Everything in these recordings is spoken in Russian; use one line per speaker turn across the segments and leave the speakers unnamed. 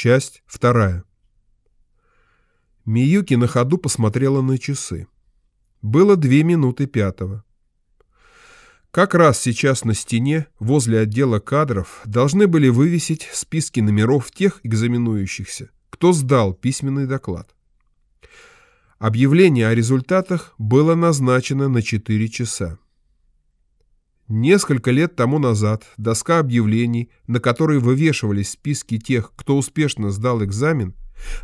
Часть вторая. Миюки на ходу посмотрела на часы. Было две минуты пятого. Как раз сейчас на стене, возле отдела кадров, должны были вывесить списки номеров тех экзаменующихся, кто сдал письменный доклад. Объявление о результатах было назначено на 4 часа. Несколько лет тому назад доска объявлений, на которой вывешивались списки тех, кто успешно сдал экзамен,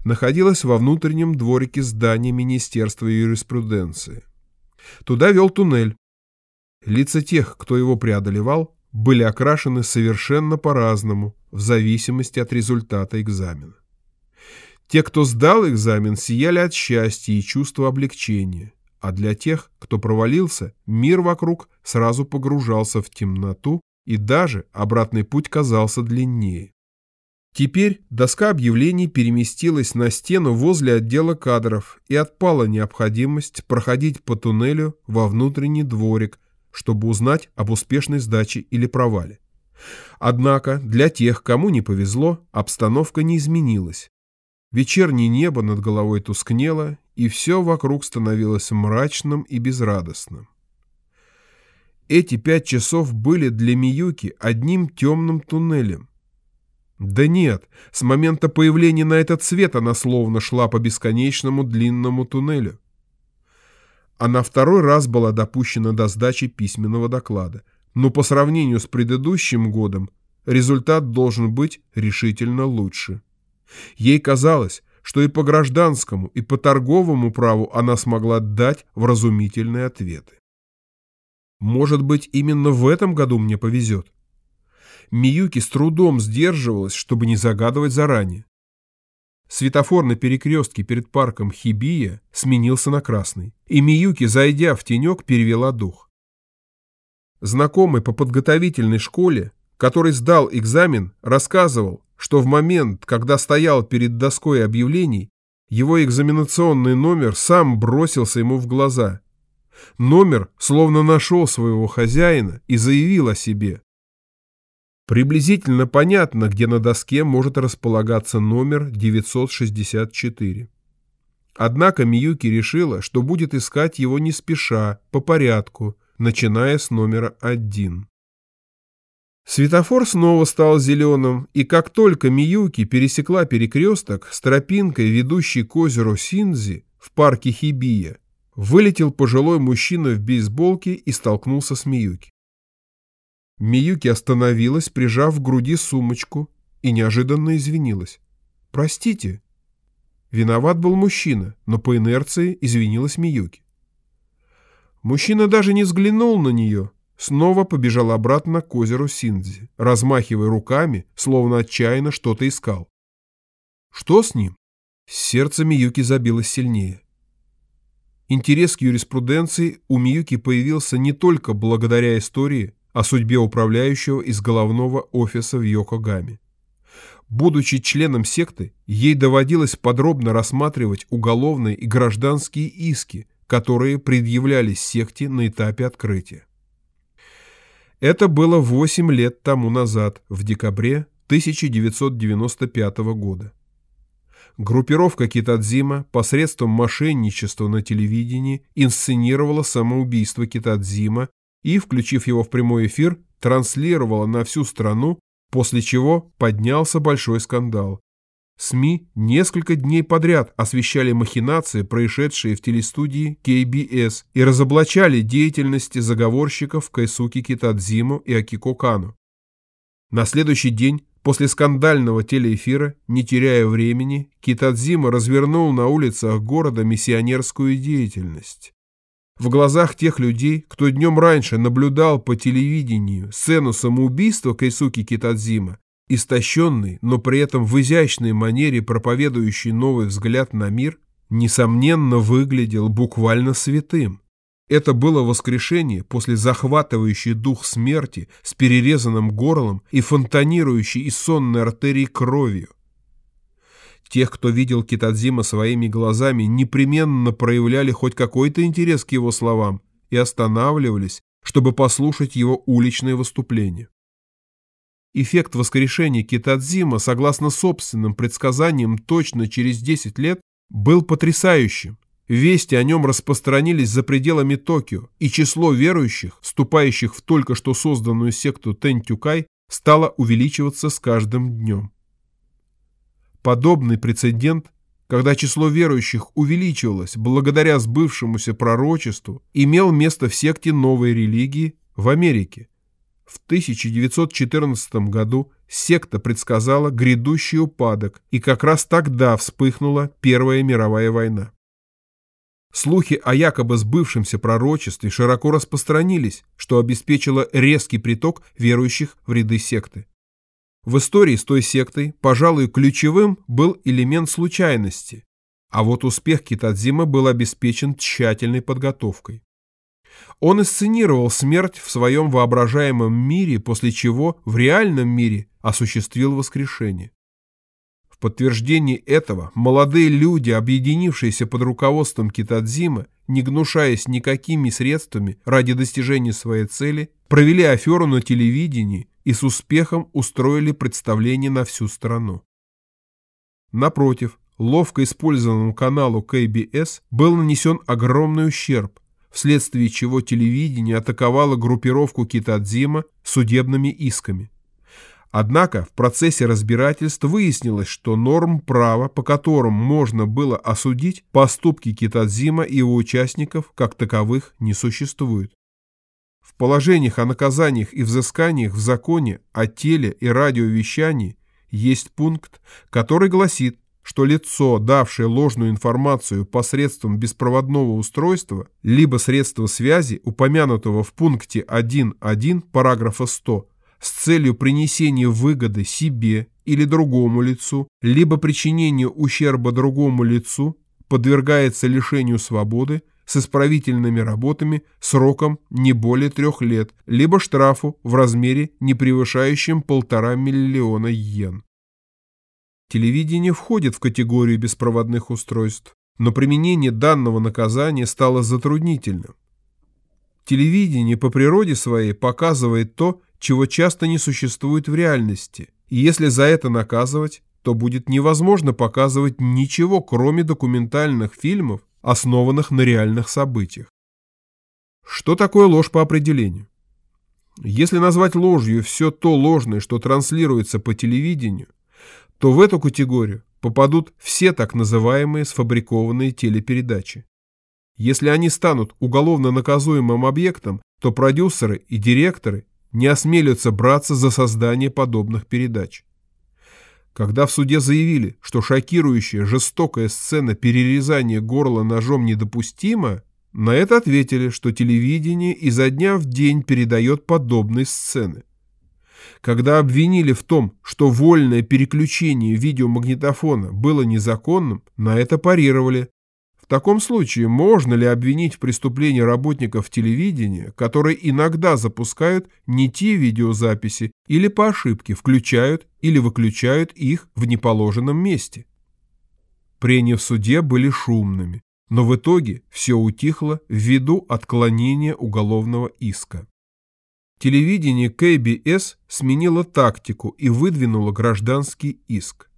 находилась во внутреннем дворике здания Министерства юриспруденции. Туда вел туннель. Лица тех, кто его преодолевал, были окрашены совершенно по-разному, в зависимости от результата экзамена. Те, кто сдал экзамен, сияли от счастья и чувства облегчения, а для тех, кто провалился, мир вокруг сразу погружался в темноту, и даже обратный путь казался длиннее. Теперь доска объявлений переместилась на стену возле отдела кадров, и отпала необходимость проходить по туннелю во внутренний дворик, чтобы узнать об успешной сдаче или провале. Однако для тех, кому не повезло, обстановка не изменилась. Вечернее небо над головой тускнело, и все вокруг становилось мрачным и безрадостным. Эти пять часов были для Миюки одним темным туннелем. Да нет, с момента появления на этот свет она словно шла по бесконечному длинному туннелю. Она второй раз была допущена до сдачи письменного доклада, но по сравнению с предыдущим годом результат должен быть решительно лучше. Ей казалось, что и по гражданскому, и по торговому праву она смогла дать вразумительные ответы. Может быть, именно в этом году мне повезет. Миюки с трудом сдерживалась, чтобы не загадывать заранее. Светофор на перекрестке перед парком Хибия сменился на красный, и Миюки, зайдя в тенек, перевела дух. Знакомый по подготовительной школе, который сдал экзамен, рассказывал, что в момент, когда стоял перед доской объявлений, его экзаменационный номер сам бросился ему в глаза. Номер словно нашел своего хозяина и заявил о себе. Приблизительно понятно, где на доске может располагаться номер 964. Однако Миюки решила, что будет искать его не спеша, по порядку, начиная с номера 1. Светофор снова стал зеленым, и как только Миюки пересекла перекресток с тропинкой, ведущей к озеру Синзи в парке Хибия, вылетел пожилой мужчина в бейсболке и столкнулся с Миюки. Миюки остановилась, прижав к груди сумочку, и неожиданно извинилась. «Простите». Виноват был мужчина, но по инерции извинилась Миюки. Мужчина даже не взглянул на нее, снова побежал обратно к озеру Синдзи, размахивая руками, словно отчаянно что-то искал. Что с ним? Сердце Миюки забилось сильнее. Интерес к юриспруденции у Миюки появился не только благодаря истории о судьбе управляющего из головного офиса в Йокогаме. Будучи членом секты, ей доводилось подробно рассматривать уголовные и гражданские иски, которые предъявлялись секте на этапе открытия. Это было 8 лет тому назад, в декабре 1995 года. Группировка Китадзима посредством мошенничества на телевидении инсценировала самоубийство Китадзима и, включив его в прямой эфир, транслировала на всю страну, после чего поднялся большой скандал. СМИ несколько дней подряд освещали махинации, происшедшие в телестудии KBS, и разоблачали деятельности заговорщиков Кайсуки Китадзиму и Акико Кану. На следующий день, после скандального телеэфира, не теряя времени, Китадзима развернул на улицах города миссионерскую деятельность. В глазах тех людей, кто днем раньше наблюдал по телевидению сцену самоубийства Кайсуки Китадзима, истощенный, но при этом в изящной манере проповедующий новый взгляд на мир, несомненно выглядел буквально святым. Это было воскрешение после захватывающей дух смерти с перерезанным горлом и фонтанирующей из сонной артерии кровью. Тех, кто видел Китадзима своими глазами, непременно проявляли хоть какой-то интерес к его словам и останавливались, чтобы послушать его уличные выступления. Эффект воскрешения Китадзима, согласно собственным предсказаниям, точно через 10 лет был потрясающим. Вести о нем распространились за пределами Токио, и число верующих, вступающих в только что созданную секту Тентюкай, стало увеличиваться с каждым днем. Подобный прецедент, когда число верующих увеличивалось благодаря сбывшемуся пророчеству, имел место в секте новой религии в Америке. В 1914 году секта предсказала грядущий упадок, и как раз тогда вспыхнула Первая мировая война. Слухи о якобы сбывшемся пророчестве широко распространились, что обеспечило резкий приток верующих в ряды секты. В истории с той сектой, пожалуй, ключевым был элемент случайности, а вот успех Китадзима был обеспечен тщательной подготовкой. Он инсценировал смерть в своем воображаемом мире, после чего в реальном мире осуществил воскрешение. В подтверждении этого молодые люди, объединившиеся под руководством Китадзима, не гнушаясь никакими средствами ради достижения своей цели, провели аферу на телевидении и с успехом устроили представление на всю страну. Напротив, ловко использованному каналу КБС был нанесен огромный ущерб, вследствие чего телевидение атаковало группировку Китадзима судебными исками. Однако в процессе разбирательств выяснилось, что норм права, по которым можно было осудить поступки Китадзима и его участников, как таковых не существует. В положениях о наказаниях и взысканиях в законе о теле- и радиовещании есть пункт, который гласит, что лицо, давшее ложную информацию посредством беспроводного устройства, либо средства связи, упомянутого в пункте 1.1 параграфа 100, с целью принесения выгоды себе или другому лицу, либо причинения ущерба другому лицу, подвергается лишению свободы с исправительными работами сроком не более трех лет, либо штрафу в размере, не превышающем полтора миллиона йен. Телевидение входит в категорию беспроводных устройств, но применение данного наказания стало затруднительным. Телевидение по природе своей показывает то, чего часто не существует в реальности, и если за это наказывать, то будет невозможно показывать ничего, кроме документальных фильмов, основанных на реальных событиях. Что такое ложь по определению? Если назвать ложью все то ложное, что транслируется по телевидению, то в эту категорию попадут все так называемые сфабрикованные телепередачи. Если они станут уголовно наказуемым объектом, то продюсеры и директоры не осмелятся браться за создание подобных передач. Когда в суде заявили, что шокирующая жестокая сцена перерезания горла ножом недопустима, на это ответили, что телевидение изо дня в день передает подобные сцены. Когда обвинили в том, что вольное переключение видеомагнитофона было незаконным, на это парировали, в таком случае можно ли обвинить в преступлении работников телевидения, которые иногда запускают не те видеозаписи или по ошибке включают или выключают их в неположенном месте? Прения в суде были шумными, но в итоге все утихло ввиду отклонения уголовного иска. Телевидение КБС сменило тактику и выдвинуло гражданский иск.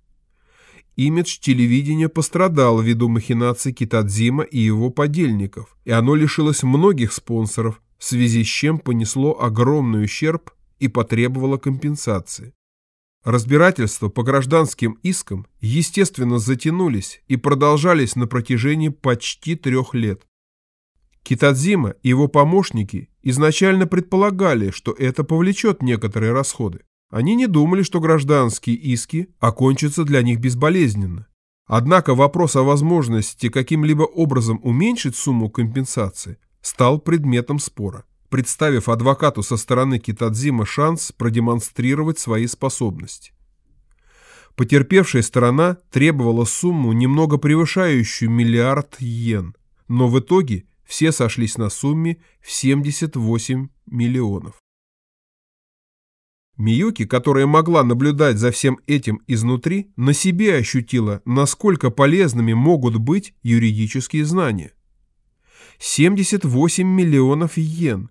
Имидж телевидения пострадал ввиду махинаций Китадзима и его подельников, и оно лишилось многих спонсоров, в связи с чем понесло огромный ущерб и потребовало компенсации. Разбирательства по гражданским искам, естественно, затянулись и продолжались на протяжении почти трех лет. Китадзима и его помощники изначально предполагали, что это повлечет некоторые расходы. Они не думали, что гражданские иски окончатся для них безболезненно. Однако вопрос о возможности каким-либо образом уменьшить сумму компенсации стал предметом спора, представив адвокату со стороны Китадзима шанс продемонстрировать свои способности. Потерпевшая сторона требовала сумму, немного превышающую миллиард йен, но в итоге все сошлись на сумме в 78 миллионов. Миюки, которая могла наблюдать за всем этим изнутри, на себе ощутила, насколько полезными могут быть юридические знания. 78 миллионов йен.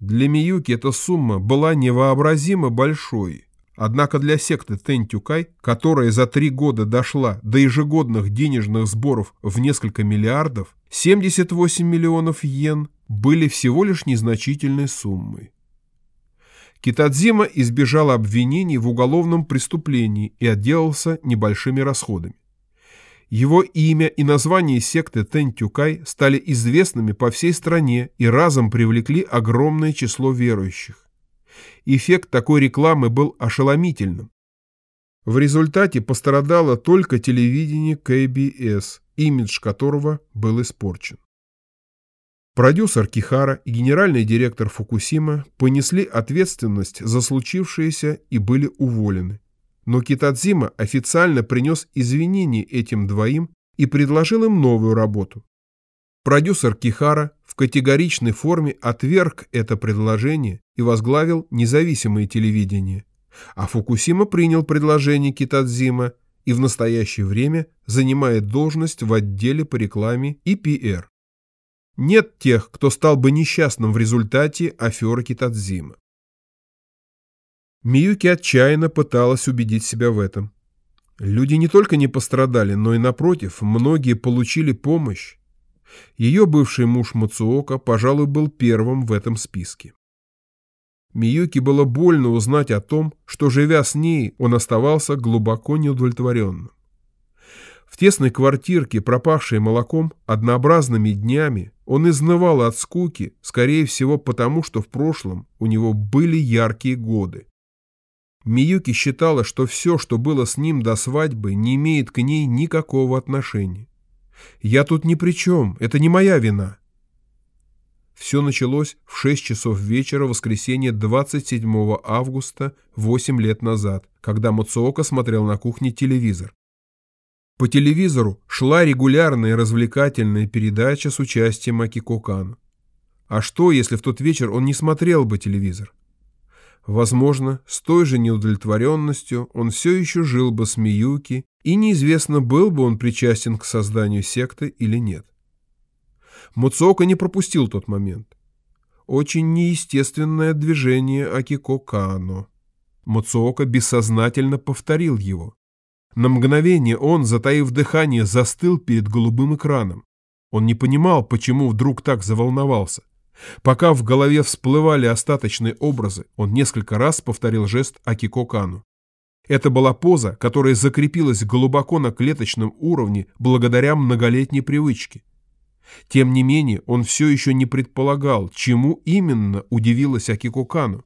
Для Миюки эта сумма была невообразимо большой. Однако для секты Тентюкай, которая за три года дошла до ежегодных денежных сборов в несколько миллиардов, 78 миллионов йен были всего лишь незначительной суммой. Китадзима избежал обвинений в уголовном преступлении и отделался небольшими расходами. Его имя и название секты Тэнтюкай стали известными по всей стране и разом привлекли огромное число верующих. Эффект такой рекламы был ошеломительным. В результате пострадало только телевидение КБС, имидж которого был испорчен. Продюсер Кихара и генеральный директор Фукусима понесли ответственность за случившееся и были уволены. Но Китадзима официально принес извинения этим двоим и предложил им новую работу. Продюсер Кихара категоричной форме отверг это предложение и возглавил независимое телевидение, а Фукусима принял предложение Китадзима и в настоящее время занимает должность в отделе по рекламе и пиар. Нет тех, кто стал бы несчастным в результате аферы Китадзима. Миюки отчаянно пыталась убедить себя в этом. Люди не только не пострадали, но и, напротив, многие получили помощь. Ее бывший муж Мацуока, пожалуй, был первым в этом списке. Миюки было больно узнать о том, что, живя с ней, он оставался глубоко неудовлетворенным. В тесной квартирке, пропавшей молоком, однообразными днями, он изнывал от скуки, скорее всего потому, что в прошлом у него были яркие годы. Миюки считала, что все, что было с ним до свадьбы, не имеет к ней никакого отношения. «Я тут ни при чем, это не моя вина». Все началось в 6 часов вечера воскресенья 27 августа 8 лет назад, когда Муцуока смотрел на кухне телевизор. По телевизору шла регулярная развлекательная передача с участием Акико Кан. А что, если в тот вечер он не смотрел бы телевизор? Возможно, с той же неудовлетворенностью он все еще жил бы с Миюки, и неизвестно, был бы он причастен к созданию секты или нет. Муцока не пропустил тот момент. Очень неестественное движение Акико Кано. Муцуока бессознательно повторил его. На мгновение он, затаив дыхание, застыл перед голубым экраном. Он не понимал, почему вдруг так заволновался. Пока в голове всплывали остаточные образы, он несколько раз повторил жест Акико Кану. Это была поза, которая закрепилась глубоко на клеточном уровне благодаря многолетней привычке. Тем не менее, он все еще не предполагал, чему именно удивилась Акико Кану.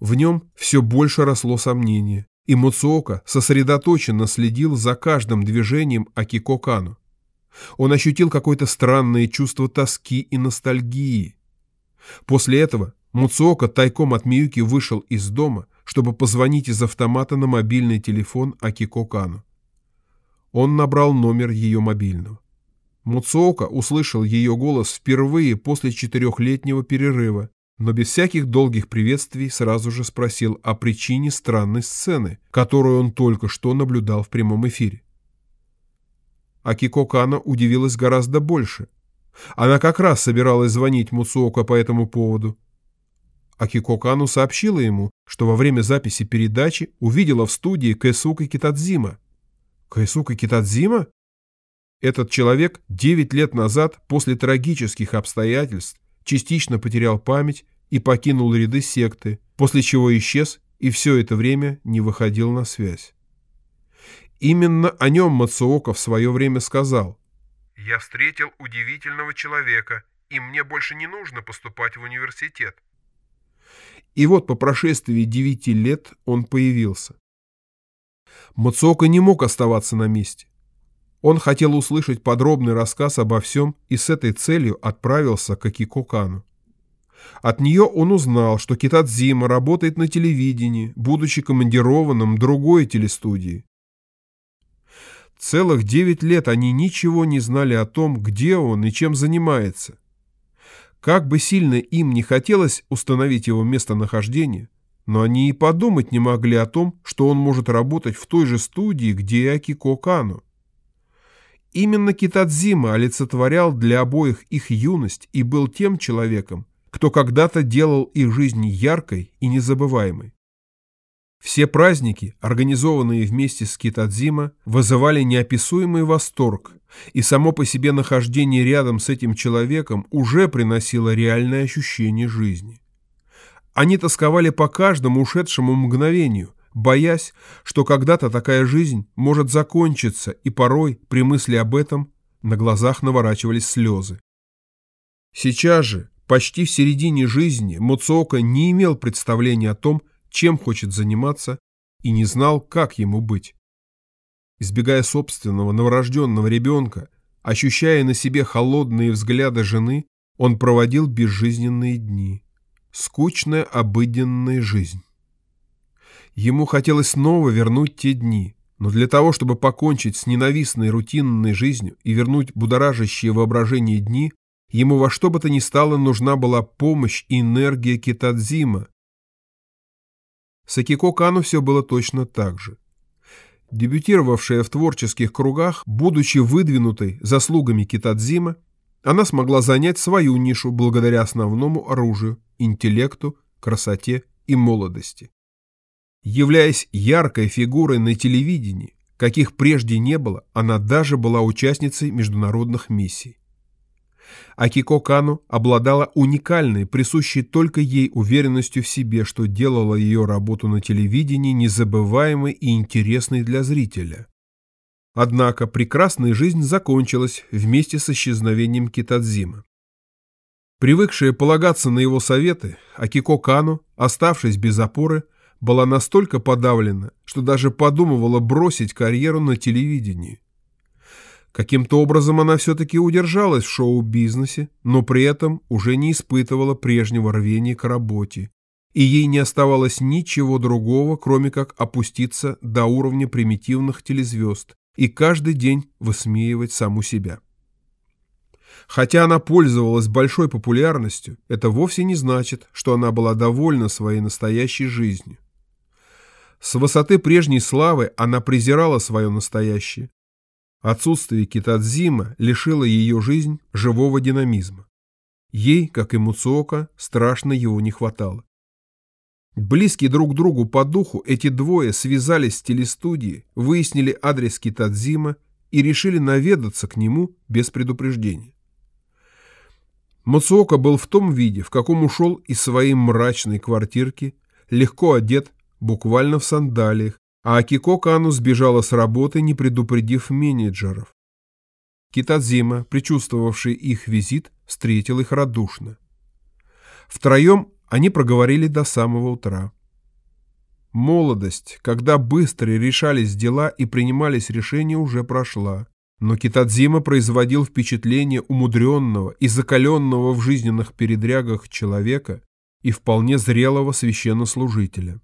В нем все больше росло сомнение, и Муцуока сосредоточенно следил за каждым движением Акико Кану. Он ощутил какое-то странное чувство тоски и ностальгии. После этого Муцуока тайком от Миюки вышел из дома, чтобы позвонить из автомата на мобильный телефон Акико Кану. Он набрал номер ее мобильного. Муцуока услышал ее голос впервые после четырехлетнего перерыва, но без всяких долгих приветствий сразу же спросил о причине странной сцены, которую он только что наблюдал в прямом эфире. Акико Кана удивилась гораздо больше. Она как раз собиралась звонить Муцуока по этому поводу. Акико Кану сообщила ему, что во время записи передачи увидела в студии Кэсука Китадзима. Кэсука Китадзима? Этот человек 9 лет назад, после трагических обстоятельств, частично потерял память и покинул ряды секты, после чего исчез и все это время не выходил на связь. Именно о нем Мацуока в свое время сказал. «Я встретил удивительного человека, и мне больше не нужно поступать в университет». И вот по прошествии девяти лет он появился. Мацуока не мог оставаться на месте. Он хотел услышать подробный рассказ обо всем и с этой целью отправился к Акико Кану. От нее он узнал, что Китадзима работает на телевидении, будучи командированным другой телестудии. Целых девять лет они ничего не знали о том, где он и чем занимается. Как бы сильно им не хотелось установить его местонахождение, но они и подумать не могли о том, что он может работать в той же студии, где и Акико Кано. Именно Китадзима олицетворял для обоих их юность и был тем человеком, кто когда-то делал их жизнь яркой и незабываемой. Все праздники, организованные вместе с Китадзима, вызывали неописуемый восторг, и само по себе нахождение рядом с этим человеком уже приносило реальное ощущение жизни. Они тосковали по каждому ушедшему мгновению, боясь, что когда-то такая жизнь может закончиться, и порой, при мысли об этом, на глазах наворачивались слезы. Сейчас же, почти в середине жизни, Муцуока не имел представления о том, чем хочет заниматься, и не знал, как ему быть. Избегая собственного новорожденного ребенка, ощущая на себе холодные взгляды жены, он проводил безжизненные дни. Скучная обыденная жизнь. Ему хотелось снова вернуть те дни, но для того, чтобы покончить с ненавистной рутинной жизнью и вернуть будоражащее воображение дни, ему во что бы то ни стало нужна была помощь и энергия Китадзима. С Акико Кану все было точно так же. Дебютировавшая в творческих кругах, будучи выдвинутой заслугами Китадзима, она смогла занять свою нишу благодаря основному оружию – интеллекту, красоте и молодости. Являясь яркой фигурой на телевидении, каких прежде не было, она даже была участницей международных миссий. Акико Кану обладала уникальной, присущей только ей уверенностью в себе, что делала ее работу на телевидении незабываемой и интересной для зрителя. Однако прекрасная жизнь закончилась вместе с исчезновением Китадзима. Привыкшая полагаться на его советы, Акико Кану, оставшись без опоры, была настолько подавлена, что даже подумывала бросить карьеру на телевидении. Каким-то образом она все-таки удержалась в шоу-бизнесе, но при этом уже не испытывала прежнего рвения к работе, и ей не оставалось ничего другого, кроме как опуститься до уровня примитивных телезвезд и каждый день высмеивать саму себя. Хотя она пользовалась большой популярностью, это вовсе не значит, что она была довольна своей настоящей жизнью. С высоты прежней славы она презирала свое настоящее, Отсутствие Китадзима лишило ее жизнь живого динамизма. Ей, как и Муцуока, страшно его не хватало. Близкие друг другу по духу, эти двое связались с телестудией, выяснили адрес Китадзима и решили наведаться к нему без предупреждения. Муцуока был в том виде, в каком ушел из своей мрачной квартирки, легко одет, буквально в сандалиях, а Акико Кану сбежала с работы, не предупредив менеджеров. Китадзима, предчувствовавший их визит, встретил их радушно. Втроем они проговорили до самого утра. Молодость, когда быстро решались дела и принимались решения, уже прошла. Но Китадзима производил впечатление умудренного и закаленного в жизненных передрягах человека и вполне зрелого священнослужителя.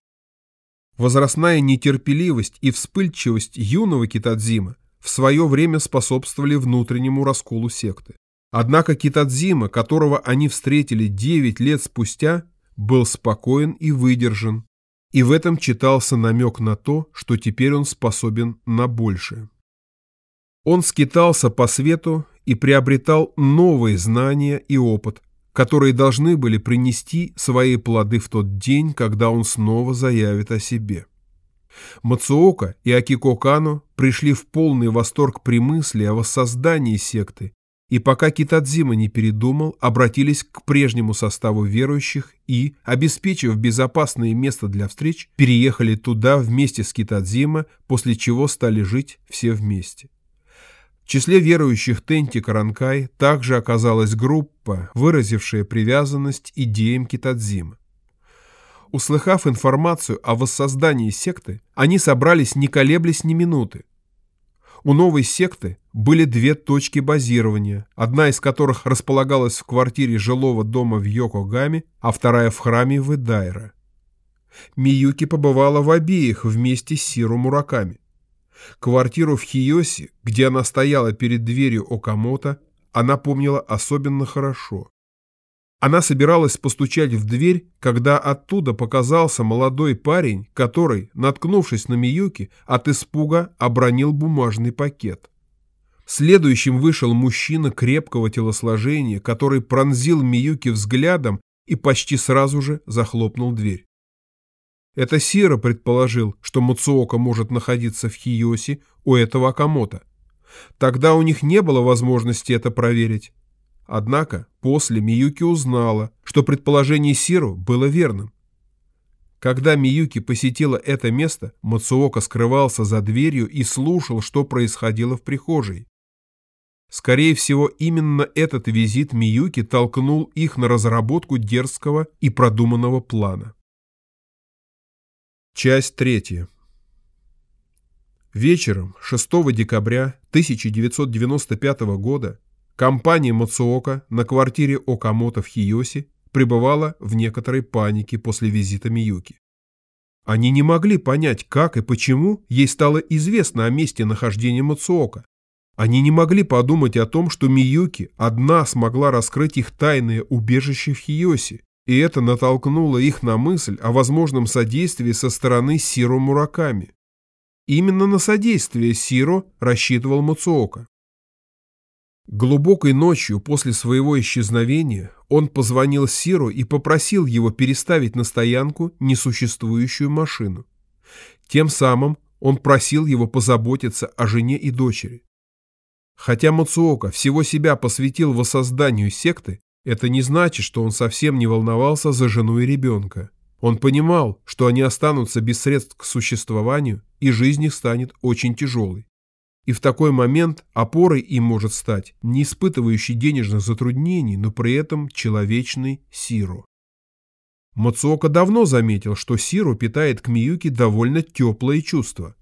Возрастная нетерпеливость и вспыльчивость юного Китадзима в свое время способствовали внутреннему расколу секты. Однако Китадзима, которого они встретили 9 лет спустя, был спокоен и выдержан, и в этом читался намек на то, что теперь он способен на большее. Он скитался по свету и приобретал новые знания и опыт, которые должны были принести свои плоды в тот день, когда он снова заявит о себе. Мацуока и Акико Кано пришли в полный восторг при мысли о воссоздании секты, и пока Китадзима не передумал, обратились к прежнему составу верующих и, обеспечив безопасное место для встреч, переехали туда вместе с Китадзима, после чего стали жить все вместе числе верующих Тенти Каранкай также оказалась группа, выразившая привязанность идеям Китадзима. Услыхав информацию о воссоздании секты, они собрались не колеблясь ни минуты. У новой секты были две точки базирования, одна из которых располагалась в квартире жилого дома в Йокогаме, а вторая в храме в Идайра. Миюки побывала в обеих вместе с Сиру Мураками. Квартиру в Хиоси, где она стояла перед дверью Окамото, она помнила особенно хорошо. Она собиралась постучать в дверь, когда оттуда показался молодой парень, который, наткнувшись на Миюки, от испуга обронил бумажный пакет. Следующим вышел мужчина крепкого телосложения, который пронзил Миюки взглядом и почти сразу же захлопнул дверь. Это Сира предположил, что Мацуока может находиться в Хиоси у этого Акамота. Тогда у них не было возможности это проверить. Однако после Миюки узнала, что предположение Сиру было верным. Когда Миюки посетила это место, Мацуока скрывался за дверью и слушал, что происходило в прихожей. Скорее всего, именно этот визит Миюки толкнул их на разработку дерзкого и продуманного плана. Часть третья. Вечером 6 декабря 1995 года компания Мацуока на квартире Окамото в Хиоси пребывала в некоторой панике после визита Миюки. Они не могли понять, как и почему ей стало известно о месте нахождения Мацуока. Они не могли подумать о том, что Миюки одна смогла раскрыть их тайное убежище в Хиоси, и это натолкнуло их на мысль о возможном содействии со стороны Сиро Мураками. Именно на содействие Сиро рассчитывал Мацуока. Глубокой ночью после своего исчезновения он позвонил Сиру и попросил его переставить на стоянку несуществующую машину. Тем самым он просил его позаботиться о жене и дочери. Хотя Мацуока всего себя посвятил воссозданию секты, это не значит, что он совсем не волновался за жену и ребенка. Он понимал, что они останутся без средств к существованию, и жизнь их станет очень тяжелой. И в такой момент опорой им может стать не испытывающий денежных затруднений, но при этом человечный Сиро. Мацуока давно заметил, что Сиро питает к Миюке довольно теплые чувства.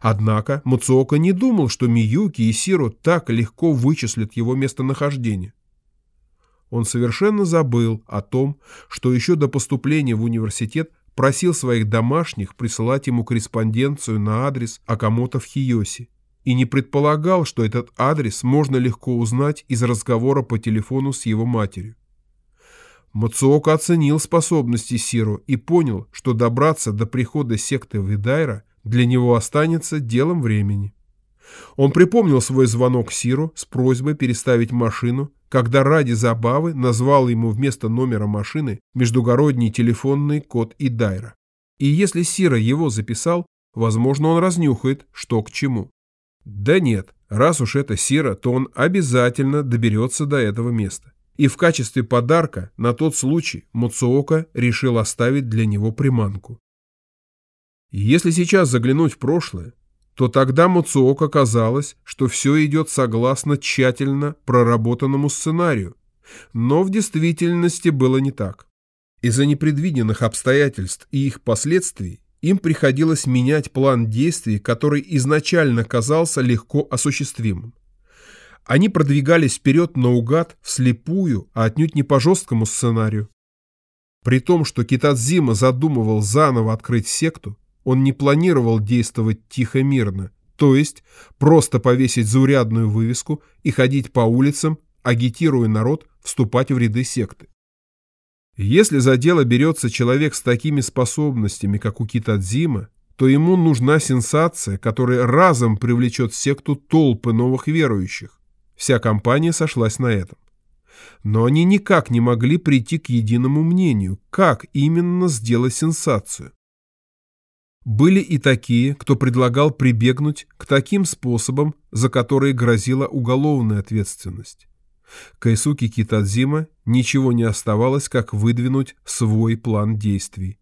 Однако Мацуока не думал, что Миюки и Сиро так легко вычислят его местонахождение он совершенно забыл о том, что еще до поступления в университет просил своих домашних присылать ему корреспонденцию на адрес Акамото в Хиоси и не предполагал, что этот адрес можно легко узнать из разговора по телефону с его матерью. Мацуока оценил способности Сиро и понял, что добраться до прихода секты Видайра для него останется делом времени. Он припомнил свой звонок Сиру с просьбой переставить машину когда ради забавы назвал ему вместо номера машины междугородний телефонный код Идайра. И если Сира его записал, возможно, он разнюхает, что к чему. Да нет, раз уж это Сира, то он обязательно доберется до этого места. И в качестве подарка на тот случай Муцуока решил оставить для него приманку. Если сейчас заглянуть в прошлое, то тогда Муцуока казалось, что все идет согласно тщательно проработанному сценарию. Но в действительности было не так. Из-за непредвиденных обстоятельств и их последствий им приходилось менять план действий, который изначально казался легко осуществимым. Они продвигались вперед наугад, вслепую, а отнюдь не по жесткому сценарию. При том, что Китадзима задумывал заново открыть секту, он не планировал действовать тихо-мирно, то есть просто повесить заурядную вывеску и ходить по улицам, агитируя народ вступать в ряды секты. Если за дело берется человек с такими способностями, как у Китадзима, то ему нужна сенсация, которая разом привлечет в секту толпы новых верующих. Вся компания сошлась на этом. Но они никак не могли прийти к единому мнению, как именно сделать сенсацию. Были и такие, кто предлагал прибегнуть к таким способам, за которые грозила уголовная ответственность. Кайсуки Китадзима ничего не оставалось, как выдвинуть свой план действий.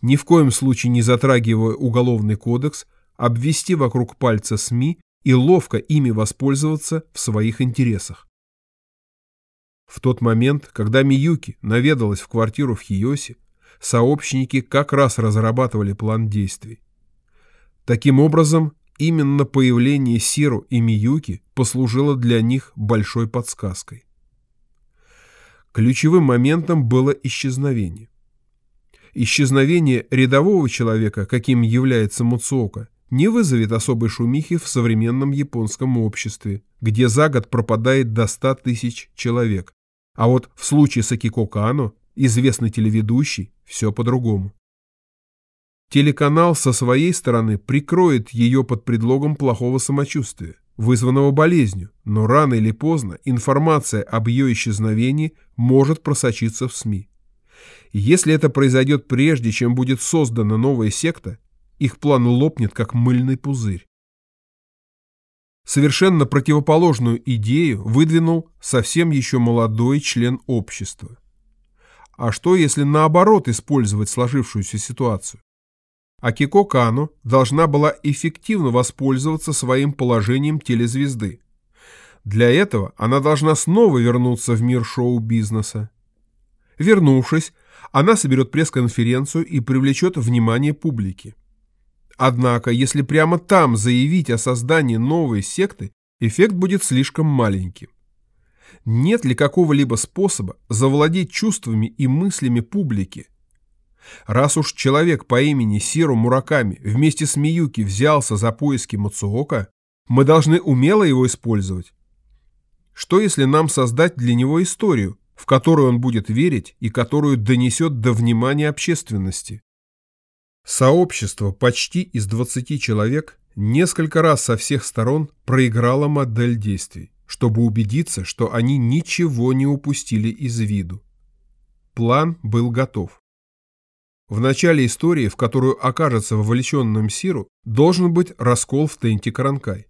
Ни в коем случае не затрагивая уголовный кодекс, обвести вокруг пальца СМИ и ловко ими воспользоваться в своих интересах. В тот момент, когда Миюки наведалась в квартиру в Хиосе, сообщники как раз разрабатывали план действий. Таким образом, именно появление Сиру и Миюки послужило для них большой подсказкой. Ключевым моментом было исчезновение. Исчезновение рядового человека, каким является Муцуока, не вызовет особой шумихи в современном японском обществе, где за год пропадает до 100 тысяч человек. А вот в случае с Акико Кано известный телеведущий, все по-другому. Телеканал со своей стороны прикроет ее под предлогом плохого самочувствия, вызванного болезнью, но рано или поздно информация об ее исчезновении может просочиться в СМИ. Если это произойдет прежде, чем будет создана новая секта, их план лопнет, как мыльный пузырь. Совершенно противоположную идею выдвинул совсем еще молодой член общества. А что, если наоборот использовать сложившуюся ситуацию? Акико Кану должна была эффективно воспользоваться своим положением телезвезды. Для этого она должна снова вернуться в мир шоу-бизнеса. Вернувшись, она соберет пресс-конференцию и привлечет внимание публики. Однако, если прямо там заявить о создании новой секты, эффект будет слишком маленьким. Нет ли какого-либо способа завладеть чувствами и мыслями публики? Раз уж человек по имени Сиру Мураками вместе с Миюки взялся за поиски Мацуока, мы должны умело его использовать. Что если нам создать для него историю, в которую он будет верить и которую донесет до внимания общественности? Сообщество почти из 20 человек несколько раз со всех сторон проиграло модель действий, чтобы убедиться, что они ничего не упустили из виду. План был готов. В начале истории, в которую окажется вовлеченным Сиру, должен быть раскол в Тенти Каранкай.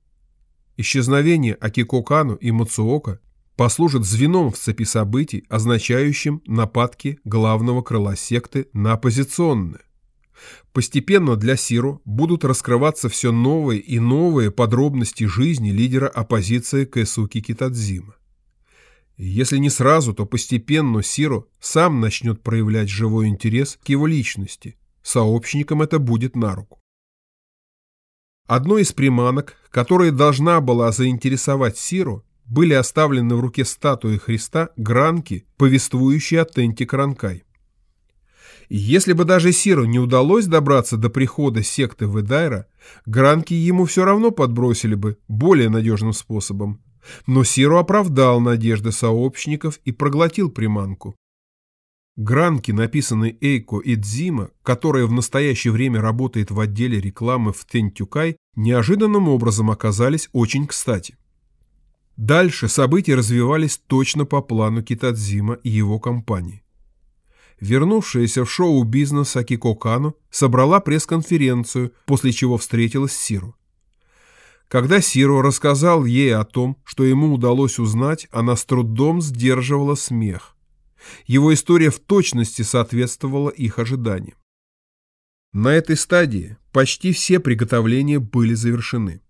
Исчезновение Акико Кану и Мацуока послужит звеном в цепи событий, означающим нападки главного крыла секты на оппозиционное. Постепенно для Сиру будут раскрываться все новые и новые подробности жизни лидера оппозиции Кэсуки Китадзима. Если не сразу, то постепенно Сиру сам начнет проявлять живой интерес к его личности. Сообщникам это будет на руку. Одной из приманок, которая должна была заинтересовать Сиру, были оставлены в руке статуи Христа гранки, повествующие о Тенте Кранкай. Если бы даже Сиру не удалось добраться до прихода секты Ведайра, гранки ему все равно подбросили бы более надежным способом. Но Сиру оправдал надежды сообщников и проглотил приманку. Гранки, написанные Эйко Идзима, которая в настоящее время работает в отделе рекламы в Тентюкай, неожиданным образом оказались очень кстати. Дальше события развивались точно по плану Китадзима и его компании вернувшаяся в шоу-бизнес Акико Кану собрала пресс-конференцию, после чего встретилась с Сиру. Когда Сиру рассказал ей о том, что ему удалось узнать, она с трудом сдерживала смех. Его история в точности соответствовала их ожиданиям. На этой стадии почти все приготовления были завершены.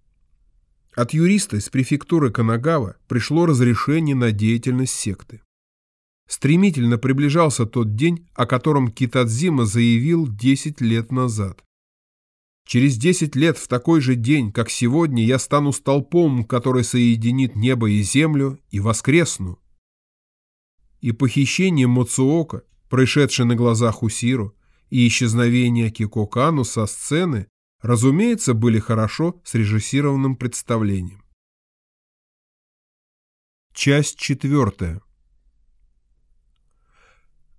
От юриста из префектуры Канагава пришло разрешение на деятельность секты. Стремительно приближался тот день, о котором Китадзима заявил 10 лет назад. Через 10 лет в такой же день, как сегодня, я стану столпом, который соединит небо и землю, и воскресну. И похищение Моцуока, происшедшее на глазах Усиру, и исчезновение Кикокану со сцены, разумеется, были хорошо срежиссированным представлением. Часть четвертая.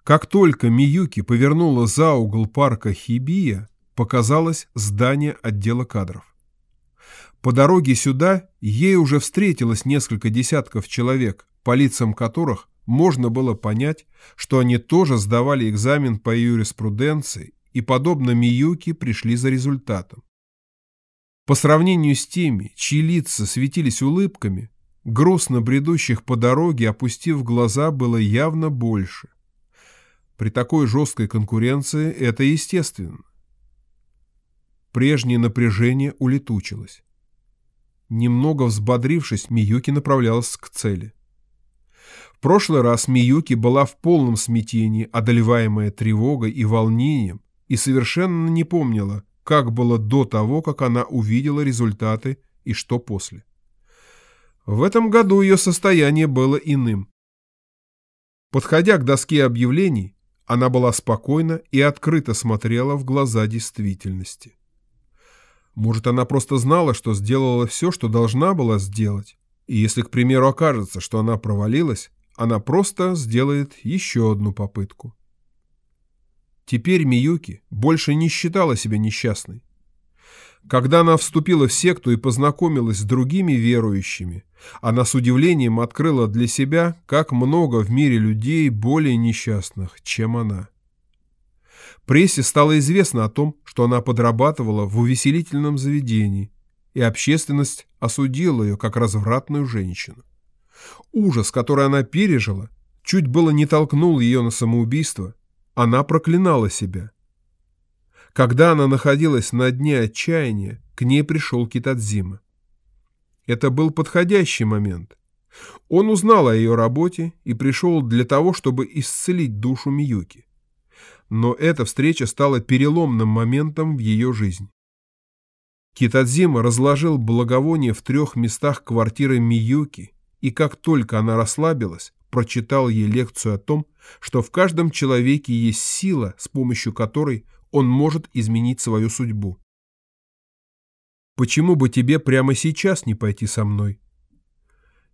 Как только Миюки повернула за угол парка Хибия, показалось здание отдела кадров. По дороге сюда ей уже встретилось несколько десятков человек, по лицам которых можно было понять, что они тоже сдавали экзамен по юриспруденции и, подобно Миюки, пришли за результатом. По сравнению с теми, чьи лица светились улыбками, грустно бредущих по дороге, опустив глаза, было явно больше – при такой жесткой конкуренции это естественно. Прежнее напряжение улетучилось. Немного взбодрившись, Миюки направлялась к цели. В прошлый раз Миюки была в полном смятении, одолеваемая тревогой и волнением, и совершенно не помнила, как было до того, как она увидела результаты и что после. В этом году ее состояние было иным. Подходя к доске объявлений, она была спокойна и открыто смотрела в глаза действительности. Может, она просто знала, что сделала все, что должна была сделать, и если, к примеру, окажется, что она провалилась, она просто сделает еще одну попытку. Теперь Миюки больше не считала себя несчастной. Когда она вступила в секту и познакомилась с другими верующими, она с удивлением открыла для себя, как много в мире людей более несчастных, чем она. прессе стало известно о том, что она подрабатывала в увеселительном заведении, и общественность осудила ее как развратную женщину. Ужас, который она пережила, чуть было не толкнул ее на самоубийство, она проклинала себя. Когда она находилась на дне отчаяния, к ней пришел Китадзима. Это был подходящий момент. Он узнал о ее работе и пришел для того, чтобы исцелить душу Миюки. Но эта встреча стала переломным моментом в ее жизни. Китадзима разложил благовоние в трех местах квартиры Миюки, и как только она расслабилась, прочитал ей лекцию о том, что в каждом человеке есть сила, с помощью которой он может изменить свою судьбу. Почему бы тебе прямо сейчас не пойти со мной?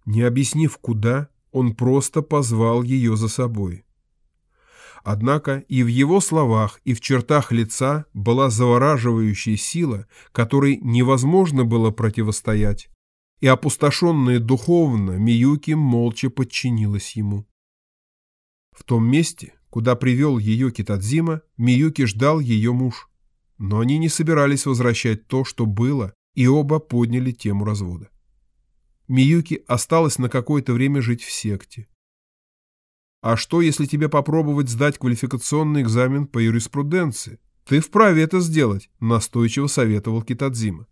Не объяснив куда, он просто позвал ее за собой. Однако и в его словах, и в чертах лица была завораживающая сила, которой невозможно было противостоять, и опустошенная духовно Миюки молча подчинилась ему. В том месте, куда привел ее Китадзима, Миюки ждал ее муж. Но они не собирались возвращать то, что было, и оба подняли тему развода. Миюки осталась на какое-то время жить в секте. А что, если тебе попробовать сдать квалификационный экзамен по юриспруденции? Ты вправе это сделать, настойчиво советовал Китадзима.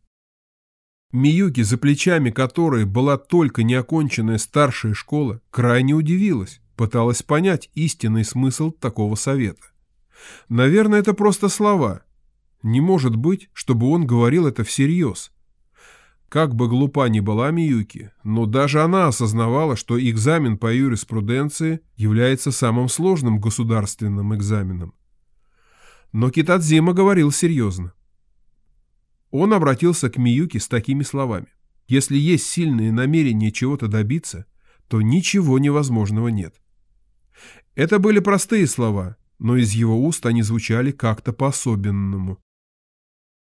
Миюки, за плечами которой была только неоконченная старшая школа, крайне удивилась, пыталась понять истинный смысл такого совета. Наверное, это просто слова. Не может быть, чтобы он говорил это всерьез. Как бы глупа ни была Миюки, но даже она осознавала, что экзамен по юриспруденции является самым сложным государственным экзаменом. Но Китадзима говорил серьезно. Он обратился к Миюке с такими словами. Если есть сильные намерения чего-то добиться, то ничего невозможного нет. Это были простые слова, но из его уст они звучали как-то по-особенному.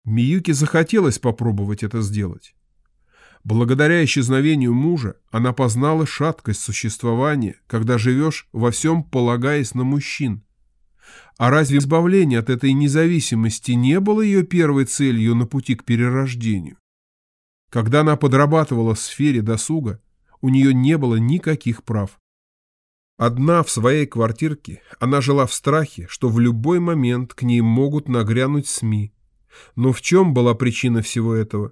Миюке захотелось попробовать это сделать. Благодаря исчезновению мужа она познала шаткость существования, когда живешь во всем полагаясь на мужчин. А разве избавление от этой независимости не было ее первой целью на пути к перерождению? Когда она подрабатывала в сфере досуга, у нее не было никаких прав. Одна в своей квартирке, она жила в страхе, что в любой момент к ней могут нагрянуть СМИ. Но в чем была причина всего этого?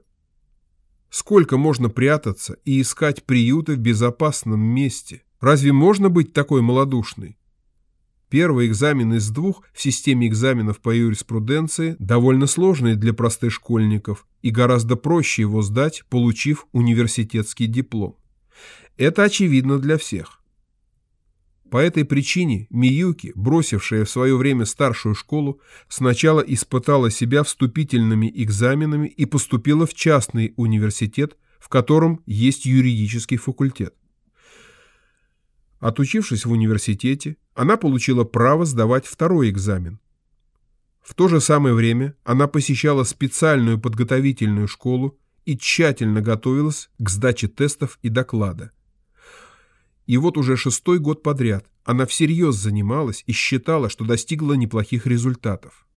Сколько можно прятаться и искать приюты в безопасном месте? Разве можно быть такой малодушной? Первый экзамен из двух в системе экзаменов по юриспруденции довольно сложный для простых школьников и гораздо проще его сдать, получив университетский диплом. Это очевидно для всех. По этой причине Миюки, бросившая в свое время старшую школу, сначала испытала себя вступительными экзаменами и поступила в частный университет, в котором есть юридический факультет. Отучившись в университете, она получила право сдавать второй экзамен. В то же самое время она посещала специальную подготовительную школу и тщательно готовилась к сдаче тестов и доклада. И вот уже шестой год подряд она всерьез занималась и считала, что достигла неплохих результатов.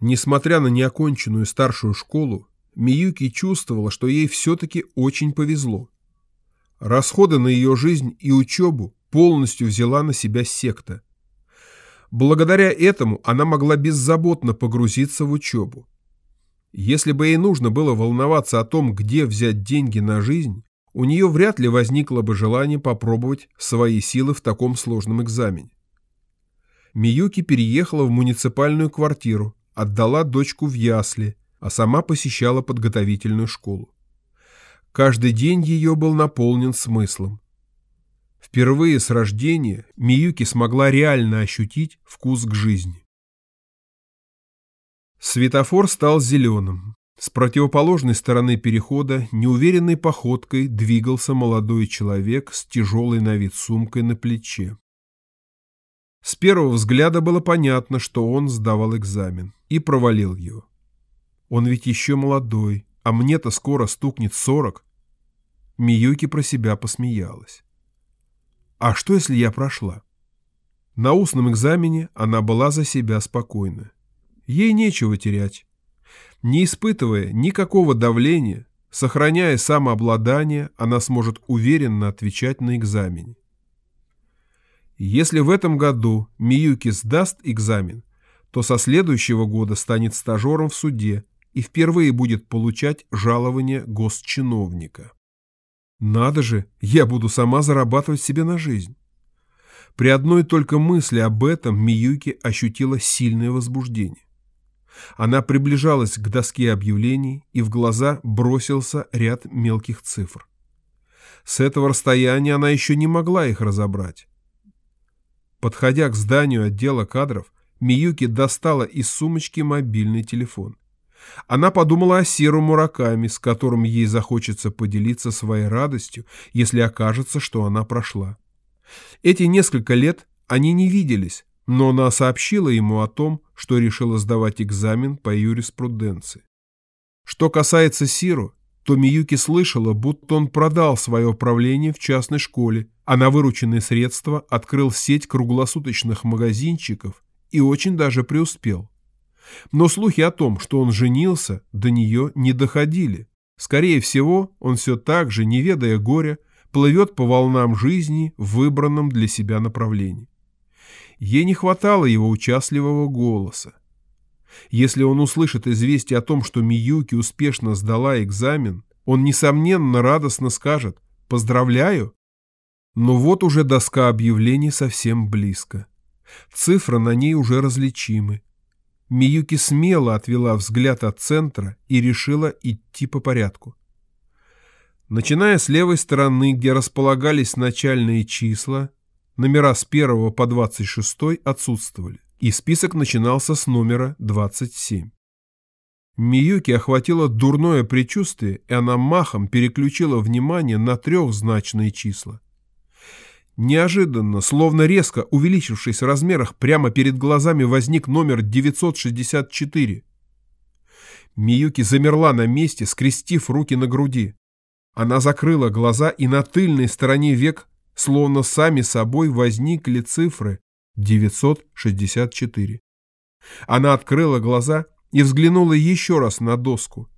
Несмотря на неоконченную старшую школу, Миюки чувствовала, что ей все-таки очень повезло. Расходы на ее жизнь и учебу полностью взяла на себя секта. Благодаря этому она могла беззаботно погрузиться в учебу. Если бы ей нужно было волноваться о том, где взять деньги на жизнь, у нее вряд ли возникло бы желание попробовать свои силы в таком сложном экзамене. Миюки переехала в муниципальную квартиру, отдала дочку в ясли, а сама посещала подготовительную школу. Каждый день ее был наполнен смыслом. Впервые с рождения Миюки смогла реально ощутить вкус к жизни. Светофор стал зеленым. С противоположной стороны перехода неуверенной походкой двигался молодой человек с тяжелой на вид сумкой на плече. С первого взгляда было понятно, что он сдавал экзамен и провалил его. Он ведь еще молодой, а мне-то скоро стукнет сорок. Миюки про себя посмеялась. А что, если я прошла? На устном экзамене она была за себя спокойна. Ей нечего терять. Не испытывая никакого давления, сохраняя самообладание, она сможет уверенно отвечать на экзамене. Если в этом году Миюки сдаст экзамен, то со следующего года станет стажером в суде и впервые будет получать жалование госчиновника. Надо же, я буду сама зарабатывать себе на жизнь. При одной только мысли об этом Миюки ощутила сильное возбуждение. Она приближалась к доске объявлений, и в глаза бросился ряд мелких цифр. С этого расстояния она еще не могла их разобрать. Подходя к зданию отдела кадров, Миюки достала из сумочки мобильный телефон. Она подумала о Сиру Мураками, с которым ей захочется поделиться своей радостью, если окажется, что она прошла. Эти несколько лет они не виделись, но она сообщила ему о том, что решила сдавать экзамен по юриспруденции. Что касается Сиру, то Миюки слышала, будто он продал свое правление в частной школе, а на вырученные средства открыл сеть круглосуточных магазинчиков и очень даже преуспел. Но слухи о том, что он женился, до нее не доходили. Скорее всего, он все так же, не ведая горя, плывет по волнам жизни в выбранном для себя направлении. Ей не хватало его участливого голоса. Если он услышит известие о том, что Миюки успешно сдала экзамен, он, несомненно, радостно скажет «Поздравляю!». Но вот уже доска объявлений совсем близко. Цифры на ней уже различимы. Миюки смело отвела взгляд от центра и решила идти по порядку. Начиная с левой стороны, где располагались начальные числа, номера с 1 по 26 отсутствовали и список начинался с номера 27. Миюки охватило дурное предчувствие, и она махом переключила внимание на трехзначные числа. Неожиданно, словно резко увеличившись в размерах, прямо перед глазами возник номер 964. Миюки замерла на месте, скрестив руки на груди. Она закрыла глаза, и на тыльной стороне век, словно сами собой, возникли цифры 964. Она открыла глаза и взглянула еще раз на доску.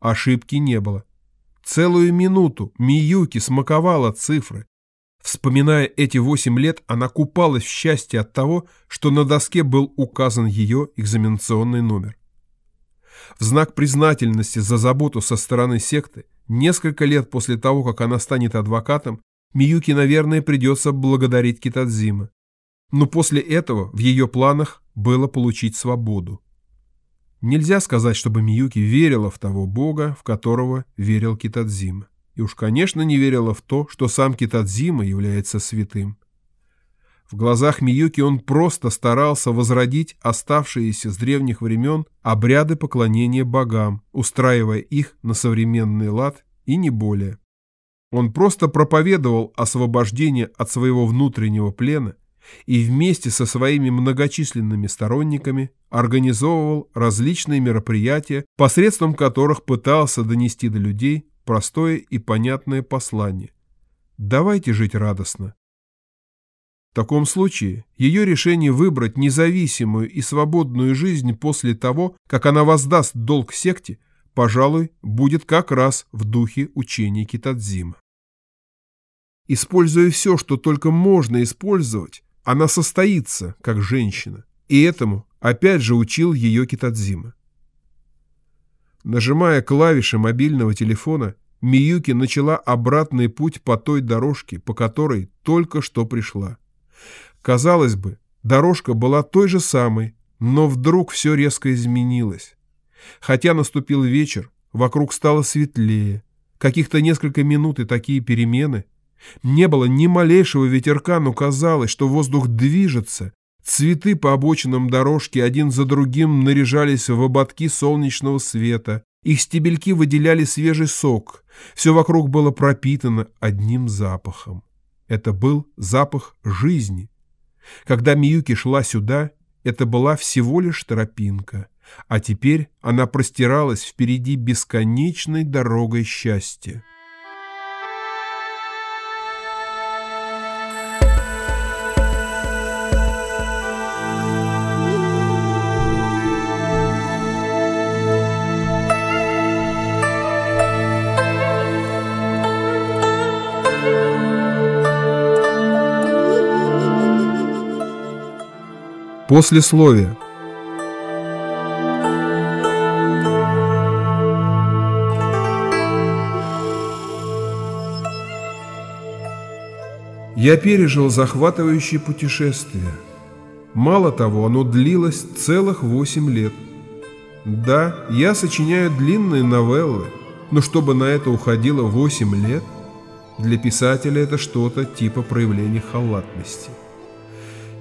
Ошибки не было. Целую минуту Миюки смаковала цифры. Вспоминая эти восемь лет, она купалась в счастье от того, что на доске был указан ее экзаменационный номер. В знак признательности за заботу со стороны секты, несколько лет после того, как она станет адвокатом, Миюки, наверное, придется благодарить Китадзима но после этого в ее планах было получить свободу. Нельзя сказать, чтобы Миюки верила в того бога, в которого верил Китадзима. И уж, конечно, не верила в то, что сам Китадзима является святым. В глазах Миюки он просто старался возродить оставшиеся с древних времен обряды поклонения богам, устраивая их на современный лад и не более. Он просто проповедовал освобождение от своего внутреннего плена и вместе со своими многочисленными сторонниками организовывал различные мероприятия, посредством которых пытался донести до людей простое и понятное послание. Давайте жить радостно. В таком случае ее решение выбрать независимую и свободную жизнь после того, как она воздаст долг секте, пожалуй, будет как раз в духе учения Китадзима. Используя все, что только можно использовать, она состоится, как женщина. И этому опять же учил ее Китадзима. Нажимая клавиши мобильного телефона, Миюки начала обратный путь по той дорожке, по которой только что пришла. Казалось бы, дорожка была той же самой, но вдруг все резко изменилось. Хотя наступил вечер, вокруг стало светлее. Каких-то несколько минут и такие перемены не было ни малейшего ветерка, но казалось, что воздух движется. Цветы по обочинам дорожки один за другим наряжались в ободки солнечного света. Их стебельки выделяли свежий сок. Все вокруг было пропитано одним запахом. Это был запах жизни. Когда Миюки шла сюда, это была всего лишь тропинка. А теперь она простиралась впереди бесконечной дорогой счастья. Послесловие. Я пережил захватывающее путешествие. Мало того, оно длилось целых восемь лет. Да, я сочиняю длинные новеллы, но чтобы на это уходило восемь лет, для писателя это что-то типа проявления халатности.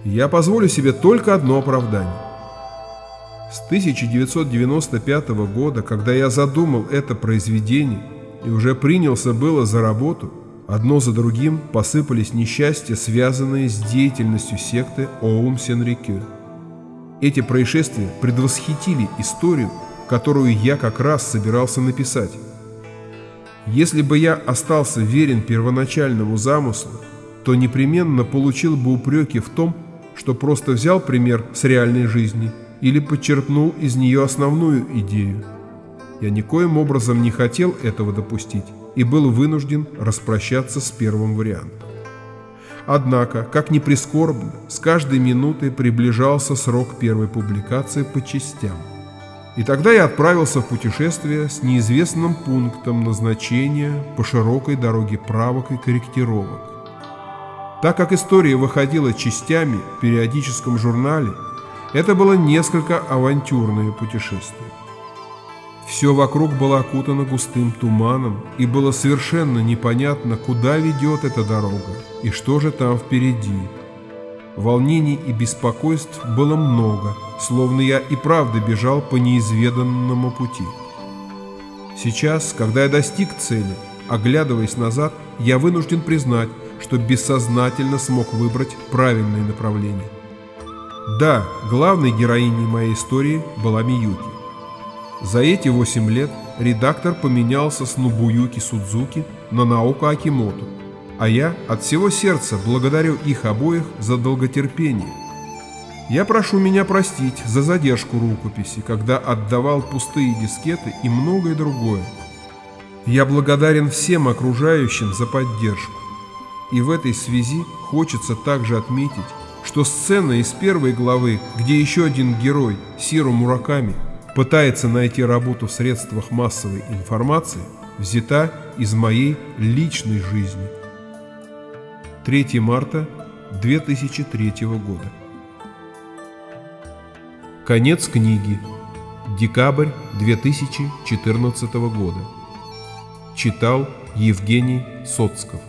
Я позволю себе только одно оправдание. С 1995 года, когда я задумал это произведение и уже принялся было за работу – Одно за другим посыпались несчастья, связанные с деятельностью секты Оум Сенрикё. Эти происшествия предвосхитили историю, которую я как раз собирался написать. Если бы я остался верен первоначальному замыслу, то непременно получил бы упреки в том, что просто взял пример с реальной жизни или подчеркнул из нее основную идею. Я никоим образом не хотел этого допустить и был вынужден распрощаться с первым вариантом. Однако, как ни прискорбно, с каждой минутой приближался срок первой публикации по частям. И тогда я отправился в путешествие с неизвестным пунктом назначения по широкой дороге правок и корректировок. Так как история выходила частями в периодическом журнале, это было несколько авантюрное путешествие. Все вокруг было окутано густым туманом, и было совершенно непонятно, куда ведет эта дорога и что же там впереди. Волнений и беспокойств было много, словно я и правда бежал по неизведанному пути. Сейчас, когда я достиг цели, оглядываясь назад, я вынужден признать, что бессознательно смог выбрать правильное направление. Да, главной героиней моей истории была Миюки. За эти 8 лет редактор поменялся с Нобуюки Судзуки на Наока Акимото, а я от всего сердца благодарю их обоих за долготерпение. Я прошу меня простить за задержку рукописи, когда отдавал пустые дискеты и многое другое. Я благодарен всем окружающим за поддержку. И в этой связи хочется также отметить, что сцена из первой главы, где еще один герой, Сиру Мураками, пытается найти работу в средствах массовой информации, взята из моей личной жизни. 3 марта 2003 года. Конец книги. Декабрь 2014 года. Читал Евгений Соцков.